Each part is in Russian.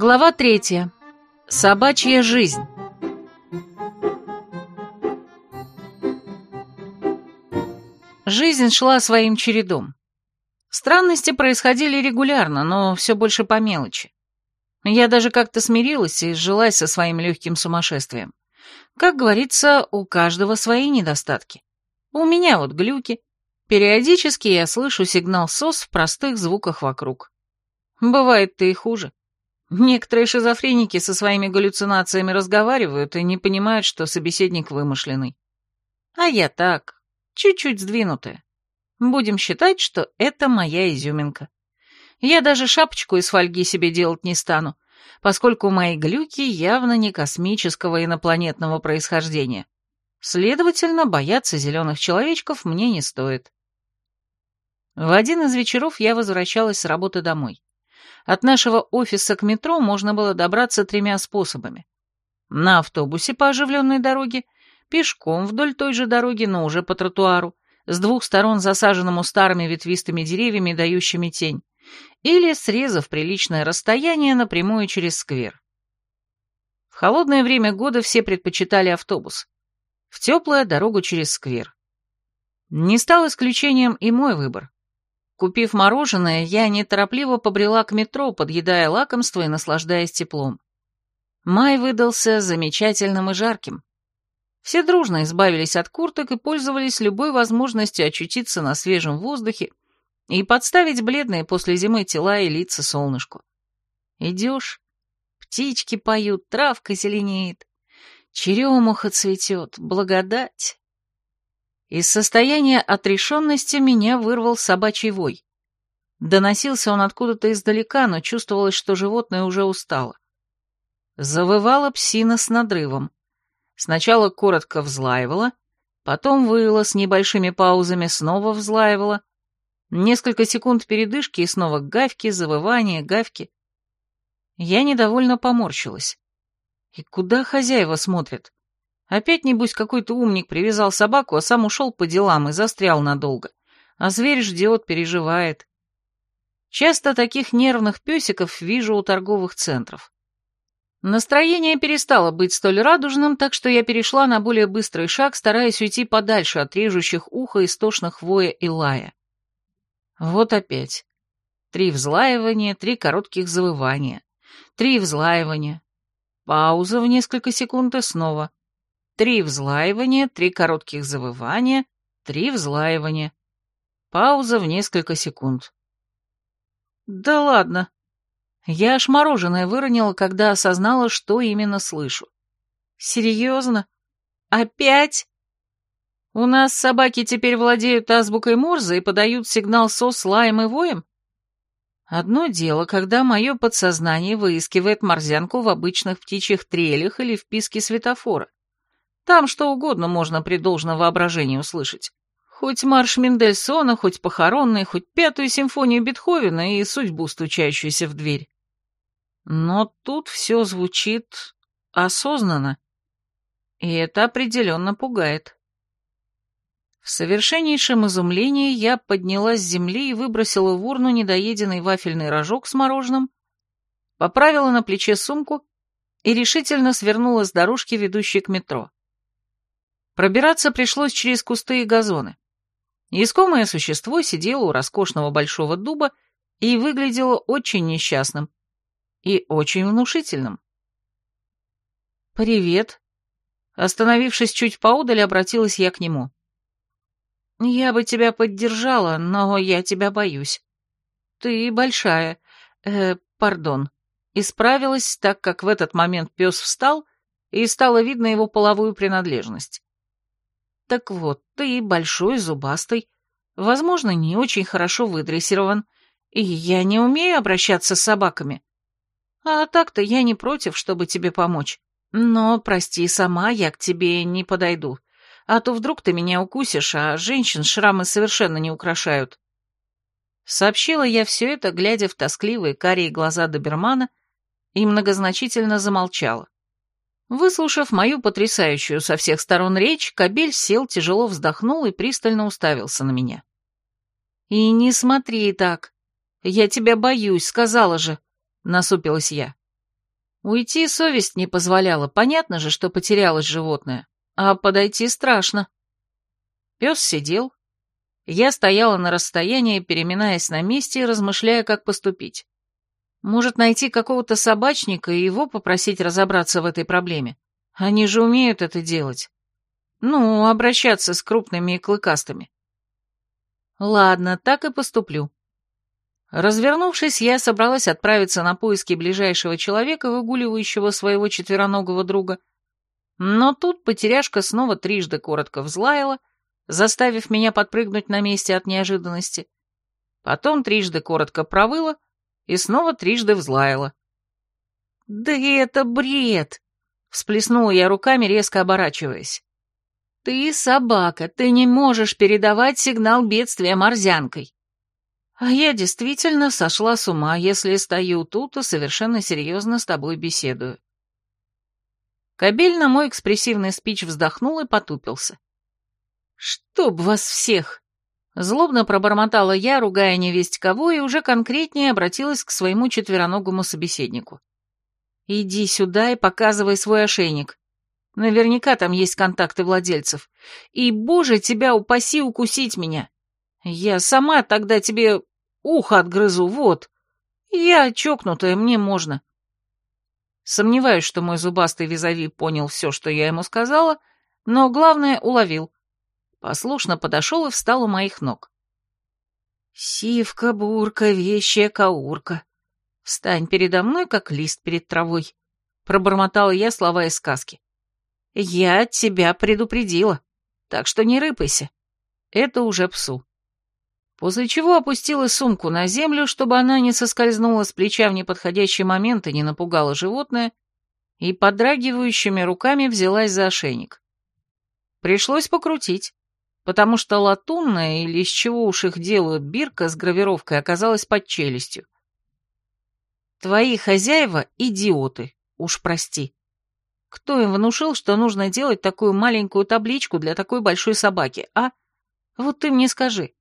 Глава третья. Собачья жизнь. Жизнь шла своим чередом. Странности происходили регулярно, но все больше по мелочи. Я даже как-то смирилась и сжилась со своим легким сумасшествием. Как говорится, у каждого свои недостатки. У меня вот глюки. Периодически я слышу сигнал СОС в простых звуках вокруг. Бывает-то и хуже. Некоторые шизофреники со своими галлюцинациями разговаривают и не понимают, что собеседник вымышленный. А я так, чуть-чуть сдвинутая. Будем считать, что это моя изюминка. Я даже шапочку из фольги себе делать не стану, поскольку мои глюки явно не космического инопланетного происхождения. Следовательно, бояться зеленых человечков мне не стоит. В один из вечеров я возвращалась с работы домой. От нашего офиса к метро можно было добраться тремя способами. На автобусе по оживленной дороге, пешком вдоль той же дороги, но уже по тротуару, с двух сторон засаженному старыми ветвистыми деревьями, дающими тень, или, срезав приличное расстояние, напрямую через сквер. В холодное время года все предпочитали автобус, в теплое — дорогу через сквер. Не стал исключением и мой выбор. Купив мороженое, я неторопливо побрела к метро, подъедая лакомство и наслаждаясь теплом. Май выдался замечательным и жарким. Все дружно избавились от курток и пользовались любой возможностью очутиться на свежем воздухе и подставить бледные после зимы тела и лица солнышку. Идешь, птички поют, травка зеленеет, черемуха цветет, благодать. Из состояния отрешенности меня вырвал собачий вой. Доносился он откуда-то издалека, но чувствовалось, что животное уже устало. Завывала псина с надрывом. Сначала коротко взлаивала, потом выла с небольшими паузами, снова взлаивала. Несколько секунд передышки и снова гавки, завывания, гавки. Я недовольно поморщилась. И куда хозяева смотрят? Опять, небось, какой-то умник привязал собаку, а сам ушел по делам и застрял надолго. А зверь ждет, переживает. Часто таких нервных песиков вижу у торговых центров. Настроение перестало быть столь радужным, так что я перешла на более быстрый шаг, стараясь уйти подальше от режущих ухо истошных воя и лая. Вот опять. Три взлаивания, три коротких завывания. Три взлаивания. Пауза в несколько секунд и снова. Три взлаивания, три коротких завывания, три взлаивания. Пауза в несколько секунд. Да ладно. Я аж мороженое выронила, когда осознала, что именно слышу. Серьезно? Опять? У нас собаки теперь владеют азбукой Морзе и подают сигнал сос лаем и воем? Одно дело, когда мое подсознание выискивает морзянку в обычных птичьих трелях или в писке светофора. Там что угодно можно при должном воображении услышать. Хоть марш Мендельсона, хоть похоронный, хоть пятую симфонию Бетховена и судьбу, стучащуюся в дверь. Но тут все звучит осознанно, и это определенно пугает. В совершеннейшем изумлении я поднялась с земли и выбросила в урну недоеденный вафельный рожок с мороженым, поправила на плече сумку и решительно свернула с дорожки, ведущей к метро. Пробираться пришлось через кусты и газоны. Искомое существо сидело у роскошного большого дуба и выглядело очень несчастным и очень внушительным. «Привет». Остановившись чуть поодаль, обратилась я к нему. «Я бы тебя поддержала, но я тебя боюсь. Ты большая. Э, пардон». Исправилась, так как в этот момент пес встал, и стало видно его половую принадлежность. Так вот, ты большой, зубастый, возможно, не очень хорошо выдрессирован, и я не умею обращаться с собаками. А так-то я не против, чтобы тебе помочь. Но, прости, сама я к тебе не подойду, а то вдруг ты меня укусишь, а женщин шрамы совершенно не украшают. Сообщила я все это, глядя в тоскливые карие глаза добермана, и многозначительно замолчала. Выслушав мою потрясающую со всех сторон речь, кобель сел, тяжело вздохнул и пристально уставился на меня. «И не смотри так. Я тебя боюсь, сказала же», — насупилась я. Уйти совесть не позволяла, понятно же, что потерялось животное, а подойти страшно. Пес сидел. Я стояла на расстоянии, переминаясь на месте и размышляя, как поступить. Может, найти какого-то собачника и его попросить разобраться в этой проблеме? Они же умеют это делать. Ну, обращаться с крупными и клыкастыми. Ладно, так и поступлю. Развернувшись, я собралась отправиться на поиски ближайшего человека, выгуливающего своего четвероногого друга. Но тут потеряшка снова трижды коротко взлаяла, заставив меня подпрыгнуть на месте от неожиданности. Потом трижды коротко провыла и снова трижды взлаяла. «Да это бред!» — всплеснула я руками, резко оборачиваясь. «Ты собака, ты не можешь передавать сигнал бедствия морзянкой». А я действительно сошла с ума, если стою тут и совершенно серьезно с тобой беседую. Кобель на мой экспрессивный спич вздохнул и потупился. «Чтоб вас всех!» Злобно пробормотала я, ругая невесть кого, и уже конкретнее обратилась к своему четвероногому собеседнику. «Иди сюда и показывай свой ошейник. Наверняка там есть контакты владельцев. И, боже, тебя упаси укусить меня. Я сама тогда тебе ухо отгрызу, вот. Я чокнутая, мне можно». Сомневаюсь, что мой зубастый визави понял все, что я ему сказала, но главное уловил — послушно подошел и встал у моих ног. «Сивка-бурка, вещая каурка, встань передо мной, как лист перед травой», — пробормотала я слова из сказки. «Я тебя предупредила, так что не рыпайся. Это уже псу». После чего опустила сумку на землю, чтобы она не соскользнула с плеча в неподходящий момент и не напугала животное, и подрагивающими руками взялась за ошейник. Пришлось покрутить потому что латунная, или из чего уж их делают, бирка с гравировкой оказалась под челюстью. Твои хозяева — идиоты, уж прости. Кто им внушил, что нужно делать такую маленькую табличку для такой большой собаки, а? Вот ты мне скажи.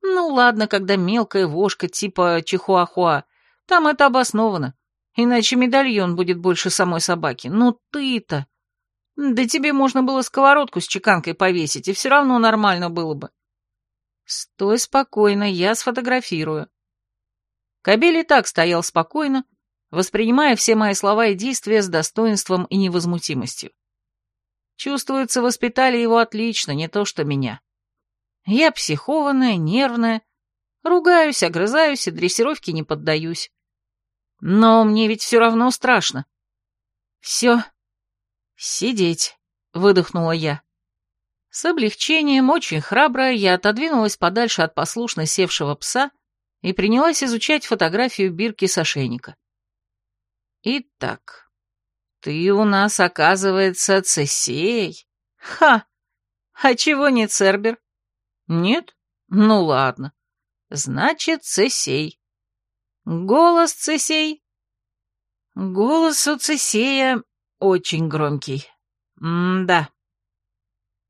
Ну ладно, когда мелкая вошка типа чихуахуа, там это обосновано, иначе медальон будет больше самой собаки. Но ты-то... Да тебе можно было сковородку с чеканкой повесить, и все равно нормально было бы. Стой спокойно, я сфотографирую. Кобель и так стоял спокойно, воспринимая все мои слова и действия с достоинством и невозмутимостью. Чувствуется, воспитали его отлично, не то что меня. Я психованная, нервная, ругаюсь, огрызаюсь и дрессировке не поддаюсь. Но мне ведь все равно страшно. Все, «Сидеть», — выдохнула я. С облегчением, очень храбрая, я отодвинулась подальше от послушно севшего пса и принялась изучать фотографию бирки с. «Итак, ты у нас, оказывается, Цесей. Ха! А чего не Цербер? Нет? Ну ладно. Значит, Цесей. Голос Цесей?» «Голос у Цесея очень громкий. М-да.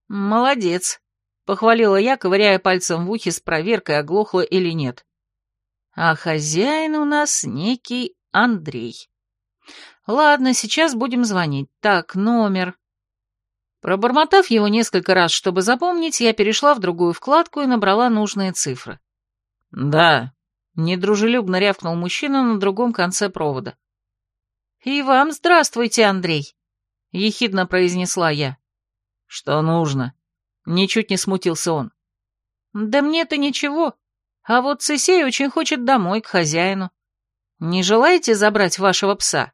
Молодец, похвалила я, ковыряя пальцем в ухе с проверкой, оглохло или нет. А хозяин у нас некий Андрей. Ладно, сейчас будем звонить. Так, номер. Пробормотав его несколько раз, чтобы запомнить, я перешла в другую вкладку и набрала нужные цифры. «Да», — недружелюбно рявкнул мужчина на другом конце провода. «И вам здравствуйте, Андрей», — ехидно произнесла я. «Что нужно?» — ничуть не смутился он. «Да мне-то ничего, а вот Цесей очень хочет домой, к хозяину. Не желаете забрать вашего пса?»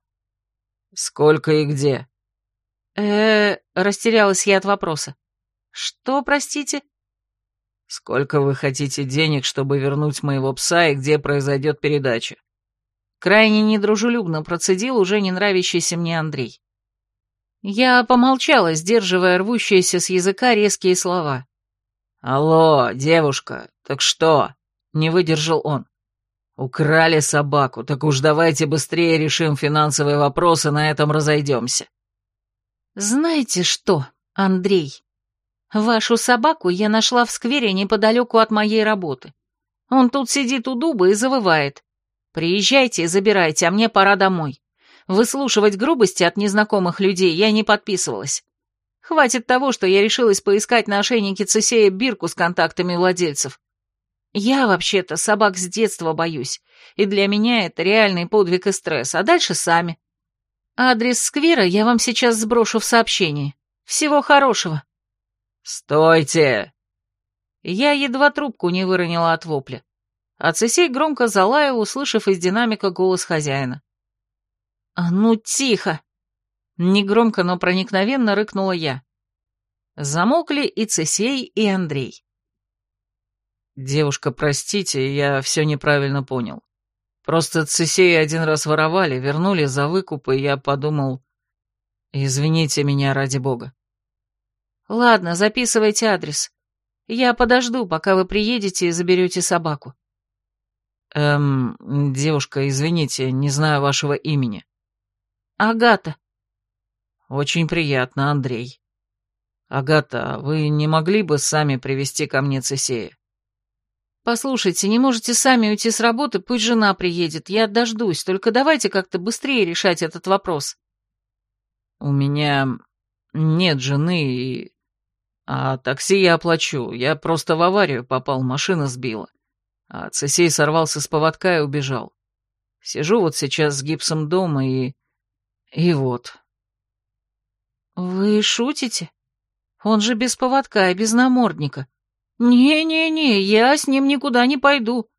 «Сколько и где?» э растерялась я от вопроса. «Что, простите?» «Сколько вы хотите денег, чтобы вернуть моего пса, и где произойдет передача?» Крайне недружелюбно процедил уже не нравящийся мне Андрей. Я помолчала, сдерживая рвущиеся с языка резкие слова. «Алло, девушка, так что?» — не выдержал он. «Украли собаку, так уж давайте быстрее решим финансовые вопросы, на этом разойдемся». «Знаете что, Андрей? Вашу собаку я нашла в сквере неподалеку от моей работы. Он тут сидит у дуба и завывает. Приезжайте забирайте, а мне пора домой. выслушивать грубости от незнакомых людей я не подписывалась. Хватит того, что я решилась поискать на ошейнике Цесея бирку с контактами владельцев. Я, вообще-то, собак с детства боюсь, и для меня это реальный подвиг и стресс, а дальше сами. Адрес сквера я вам сейчас сброшу в сообщении. Всего хорошего. «Стойте!» Я едва трубку не выронила от вопля. А Цесей громко залаял, услышав из динамика голос хозяина. «А ну тихо!» Негромко, но проникновенно рыкнула я. Замолкли и Цесей, и Андрей. «Девушка, простите, я все неправильно понял. Просто Цесея один раз воровали, вернули за выкуп, и я подумал... Извините меня ради бога». «Ладно, записывайте адрес. Я подожду, пока вы приедете и заберете собаку». «Эм, девушка, извините, не знаю вашего имени». «Агата». «Очень приятно, Андрей». «Агата, вы не могли бы сами привести ко мне Цесея?» «Послушайте, не можете сами уйти с работы, пусть жена приедет, я дождусь, только давайте как-то быстрее решать этот вопрос». «У меня нет жены и... А такси я оплачу, я просто в аварию попал, машина сбила. А Цесей сорвался с поводка и убежал. Сижу вот сейчас с гипсом дома и... И вот». «Вы шутите? Он же без поводка и без намордника». «Не-не-не, я с ним никуда не пойду.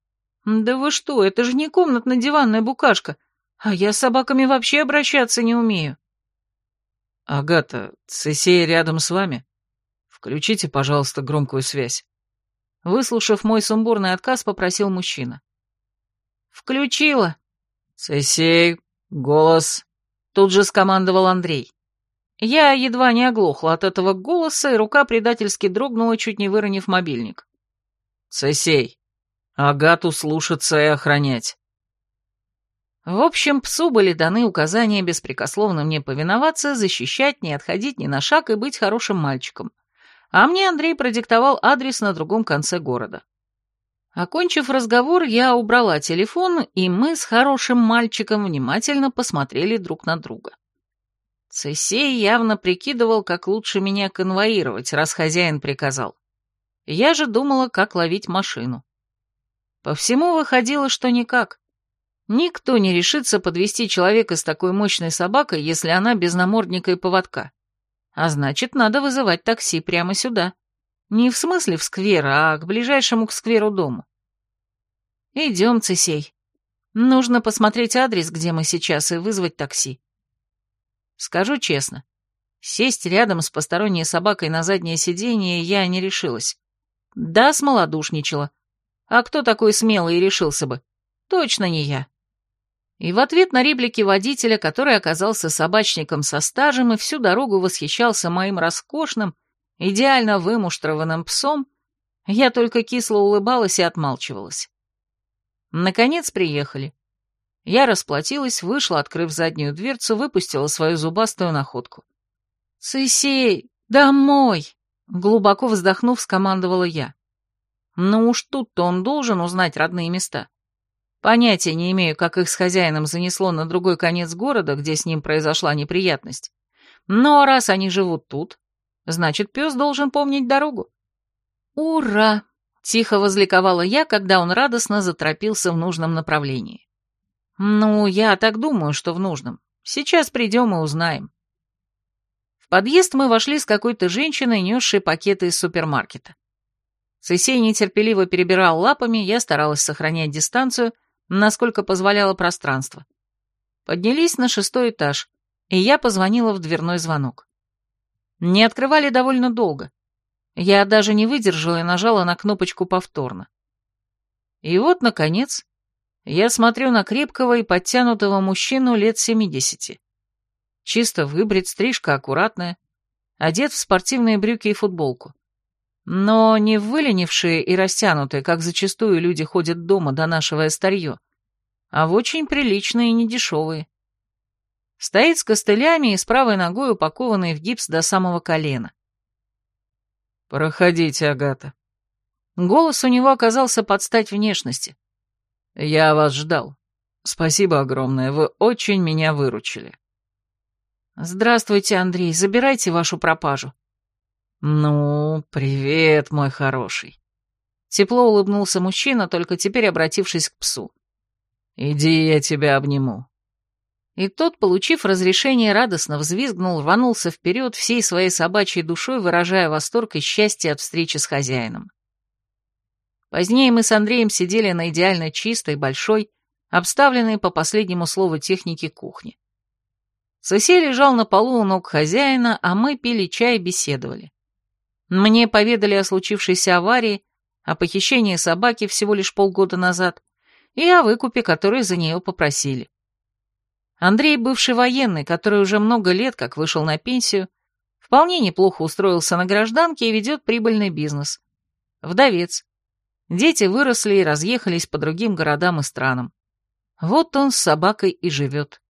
Да вы что, это же не комнатно-диванная букашка, а я с собаками вообще обращаться не умею». «Агата, Цесея рядом с вами? Включите, пожалуйста, громкую связь». Выслушав мой сумбурный отказ, попросил мужчина. «Включила». «Цесей, голос», — тут же скомандовал Андрей. Я едва не оглохла от этого голоса, и рука предательски дрогнула, чуть не выронив мобильник. «Цесей, Агату слушаться и охранять». В общем, псу были даны указания беспрекословно мне повиноваться, защищать, не отходить ни на шаг и быть хорошим мальчиком. А мне Андрей продиктовал адрес на другом конце города. Окончив разговор, я убрала телефон, и мы с хорошим мальчиком внимательно посмотрели друг на друга. Цесей явно прикидывал, как лучше меня конвоировать, раз хозяин приказал. Я же думала, как ловить машину. По всему выходило, что никак. Никто не решится подвести человека с такой мощной собакой, если она без намордника и поводка. А значит, надо вызывать такси прямо сюда. Не в смысле в сквер, а к ближайшему к скверу дому. Идем, Цесей. Нужно посмотреть адрес, где мы сейчас, и вызвать такси. Скажу честно, сесть рядом с посторонней собакой на заднее сиденье я не решилась. Да, смолодушничала. А кто такой смелый и решился бы? Точно не я. И в ответ на реплики водителя, который оказался собачником со стажем и всю дорогу восхищался моим роскошным, идеально вымуштрованным псом, я только кисло улыбалась и отмалчивалась. Наконец приехали. Я расплатилась, вышла, открыв заднюю дверцу, выпустила свою зубастую находку. «Цесей, домой!» Глубоко вздохнув, скомандовала я. «Ну уж тут-то он должен узнать родные места. Понятия не имею, как их с хозяином занесло на другой конец города, где с ним произошла неприятность. Но раз они живут тут, значит, пес должен помнить дорогу». «Ура!» — тихо возликовала я, когда он радостно заторопился в нужном направлении. «Ну, я так думаю, что в нужном. Сейчас придем и узнаем». В подъезд мы вошли с какой-то женщиной, несшей пакеты из супермаркета. Цесей нетерпеливо перебирал лапами, я старалась сохранять дистанцию, насколько позволяло пространство. Поднялись на шестой этаж, и я позвонила в дверной звонок. Не открывали довольно долго. Я даже не выдержала и нажала на кнопочку повторно. И вот, наконец, я смотрю на крепкого и подтянутого мужчину лет семидесяти. Чисто выбрит, стрижка аккуратная, одет в спортивные брюки и футболку. Но не выленившие и растянутые, как зачастую люди ходят дома, донашивая старье, а в очень приличные и недешевые. Стоит с костылями и с правой ногой упакованный в гипс до самого колена. «Проходите, Агата». Голос у него оказался под стать внешности. «Я вас ждал. Спасибо огромное, вы очень меня выручили. Здравствуйте, Андрей, забирайте вашу пропажу. Ну, привет, мой хороший. Тепло улыбнулся мужчина, только теперь обратившись к псу. Иди, я тебя обниму. И тот, получив разрешение, радостно взвизгнул, рванулся вперед всей своей собачьей душой, выражая восторг и счастье от встречи с хозяином. Позднее мы с Андреем сидели на идеально чистой, большой, обставленной по последнему слову техники кухни. Соси лежал на полу у ног хозяина, а мы пили чай и беседовали. Мне поведали о случившейся аварии, о похищении собаки всего лишь полгода назад и о выкупе, который за нее попросили. Андрей, бывший военный, который уже много лет как вышел на пенсию, вполне неплохо устроился на гражданке и ведет прибыльный бизнес. Вдовец, Дети выросли и разъехались по другим городам и странам. Вот он с собакой и живет.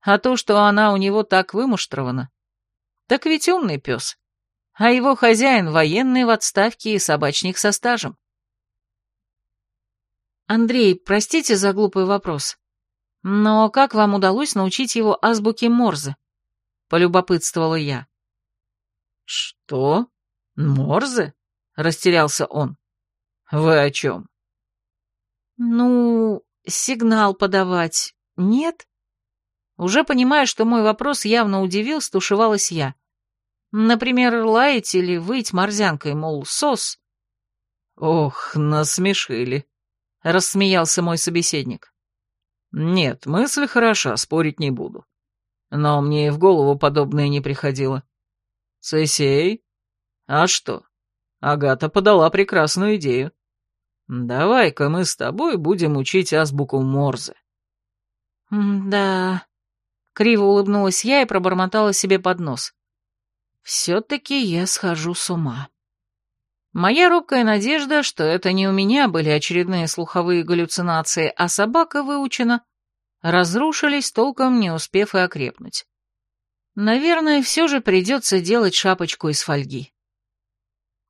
А то, что она у него так вымуштрована, так ведь умный пес. А его хозяин военный в отставке и собачник со стажем. Андрей, простите за глупый вопрос, но как вам удалось научить его азбуке Морзе? Полюбопытствовала я. Что? Морзе? Растерялся он. «Вы о чем?» «Ну, сигнал подавать нет?» Уже понимая, что мой вопрос явно удивил, стушевалась я. Например, лаять или выть морзянкой, мол, сос. «Ох, насмешили», — рассмеялся мой собеседник. «Нет, мысль хороша, спорить не буду. Но мне и в голову подобное не приходило. Цесей? А что? Агата подала прекрасную идею. Давай-ка мы с тобой будем учить азбуку Морзе. «Да...» — криво улыбнулась я и пробормотала себе под нос. «Все-таки я схожу с ума». Моя робкая надежда, что это не у меня были очередные слуховые галлюцинации, а собака выучена, разрушились, толком не успев и окрепнуть. Наверное, все же придется делать шапочку из фольги.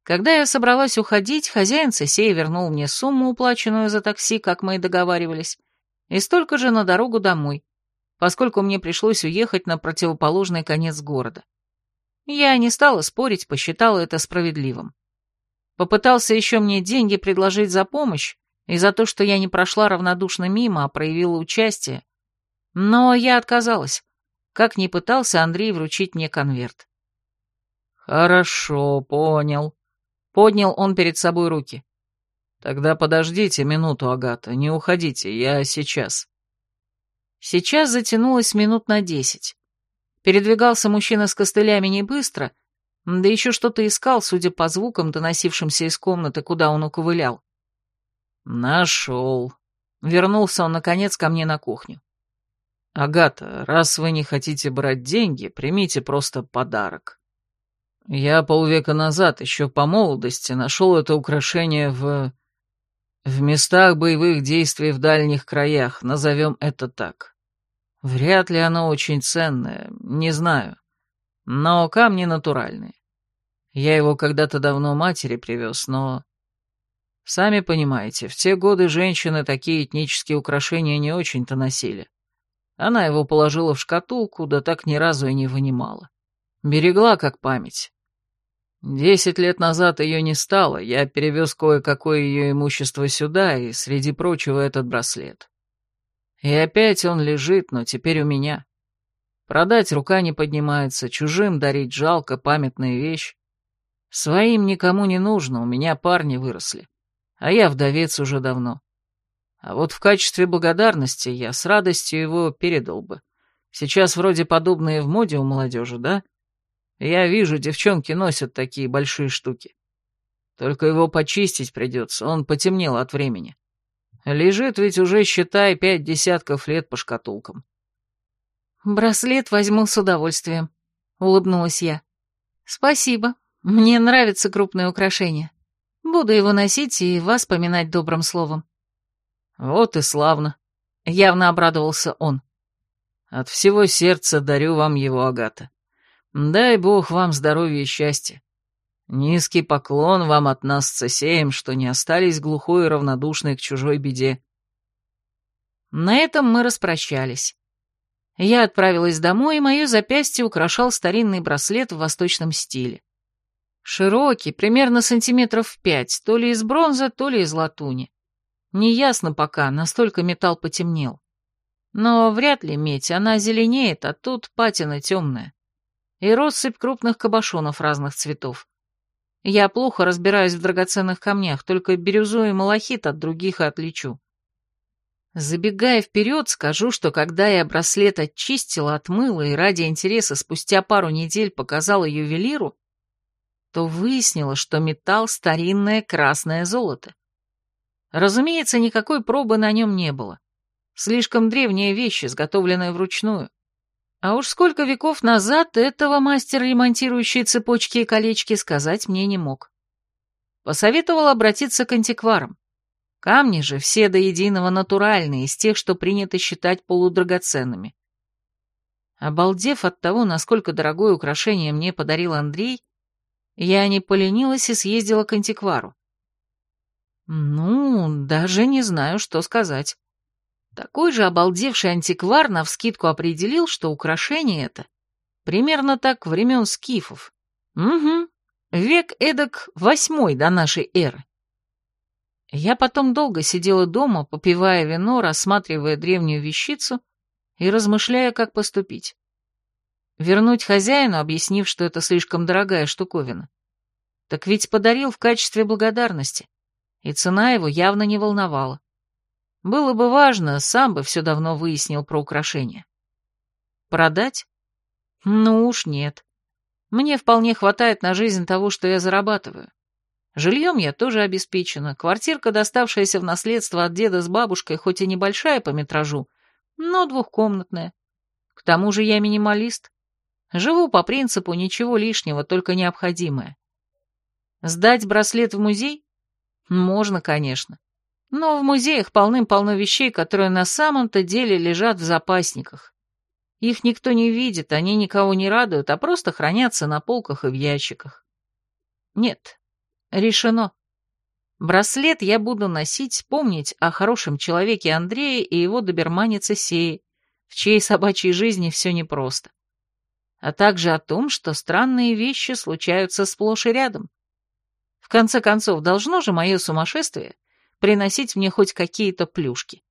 Когда я собралась уходить, хозяин Сесея вернул мне сумму, уплаченную за такси, как мы и договаривались, и столько же на дорогу домой, поскольку мне пришлось уехать на противоположный конец города. Я не стала спорить, посчитала это справедливым. Попытался еще мне деньги предложить за помощь и за то, что я не прошла равнодушно мимо, а проявила участие. Но я отказалась. Как ни пытался Андрей вручить мне конверт. «Хорошо, понял», Поднял он перед собой руки. «Тогда подождите минуту, Агата, не уходите, я сейчас». Сейчас затянулось минут на десять. Передвигался мужчина с костылями не быстро, да еще что-то искал, судя по звукам, доносившимся из комнаты, куда он уковылял. «Нашел». Вернулся он, наконец, ко мне на кухню. «Агата, раз вы не хотите брать деньги, примите просто подарок». Я полвека назад, еще по молодости, нашел это украшение в... в местах боевых действий в дальних краях, назовем это так. Вряд ли оно очень ценное, не знаю. Но камни натуральные. Я его когда-то давно матери привез, но... Сами понимаете, в те годы женщины такие этнические украшения не очень-то носили. Она его положила в шкатулку, да так ни разу и не вынимала. Берегла как память. Десять лет назад ее не стало, я перевез кое-какое ее имущество сюда, и, среди прочего, этот браслет. И опять он лежит, но теперь у меня. Продать рука не поднимается, чужим дарить жалко, памятная вещь. Своим никому не нужно, у меня парни выросли, а я вдовец уже давно. А вот в качестве благодарности я с радостью его передал бы. Сейчас вроде подобные в моде у молодежи, да? Я вижу, девчонки носят такие большие штуки. Только его почистить придется, он потемнел от времени. Лежит ведь уже, считай, пять десятков лет по шкатулкам. «Браслет возьму с удовольствием», — улыбнулась я. «Спасибо, мне нравятся крупные украшения. Буду его носить и вас поминать добрым словом». «Вот и славно», — явно обрадовался он. «От всего сердца дарю вам его, Агата. Дай бог вам здоровья и счастья. Низкий поклон вам от нас, Цесеем, что не остались глухой и равнодушной к чужой беде. На этом мы распрощались. Я отправилась домой, и мое запястье украшал старинный браслет в восточном стиле. Широкий, примерно сантиметров в пять, то ли из бронзы, то ли из латуни. Неясно пока, настолько металл потемнел. Но вряд ли медь, она зеленеет, а тут патина темная. И россыпь крупных кабошонов разных цветов. Я плохо разбираюсь в драгоценных камнях, только бирюзу и малахит от других отличу. Забегая вперед, скажу, что когда я браслет очистила, отмыла и ради интереса спустя пару недель показала ювелиру, то выяснила, что металл — старинное красное золото. Разумеется, никакой пробы на нем не было. Слишком древняя вещь, изготовленная вручную. А уж сколько веков назад этого мастер, ремонтирующий цепочки и колечки, сказать мне не мог. Посоветовал обратиться к антикварам. Камни же все до единого натуральные, из тех, что принято считать полудрагоценными. Обалдев от того, насколько дорогое украшение мне подарил Андрей, я не поленилась и съездила к антиквару. Ну, даже не знаю, что сказать. Такой же обалдевший антиквар навскидку определил, что украшение это примерно так времен скифов. Угу, век эдак восьмой до нашей эры. Я потом долго сидела дома, попивая вино, рассматривая древнюю вещицу и размышляя, как поступить. Вернуть хозяину, объяснив, что это слишком дорогая штуковина. Так ведь подарил в качестве благодарности, и цена его явно не волновала. Было бы важно, сам бы все давно выяснил про украшение. Продать? Ну уж нет. Мне вполне хватает на жизнь того, что я зарабатываю. Жильем я тоже обеспечена, квартирка, доставшаяся в наследство от деда с бабушкой, хоть и небольшая по метражу, но двухкомнатная. К тому же я минималист. Живу по принципу ничего лишнего, только необходимое. Сдать браслет в музей? Можно, конечно. Но в музеях полным-полно вещей, которые на самом-то деле лежат в запасниках. Их никто не видит, они никого не радуют, а просто хранятся на полках и в ящиках. Нет, решено. Браслет я буду носить, помнить о хорошем человеке Андрее и его доберманице Сее, в чьей собачьей жизни все непросто. А также о том, что странные вещи случаются сплошь и рядом. В конце концов, должно же мое сумасшествие приносить мне хоть какие-то плюшки.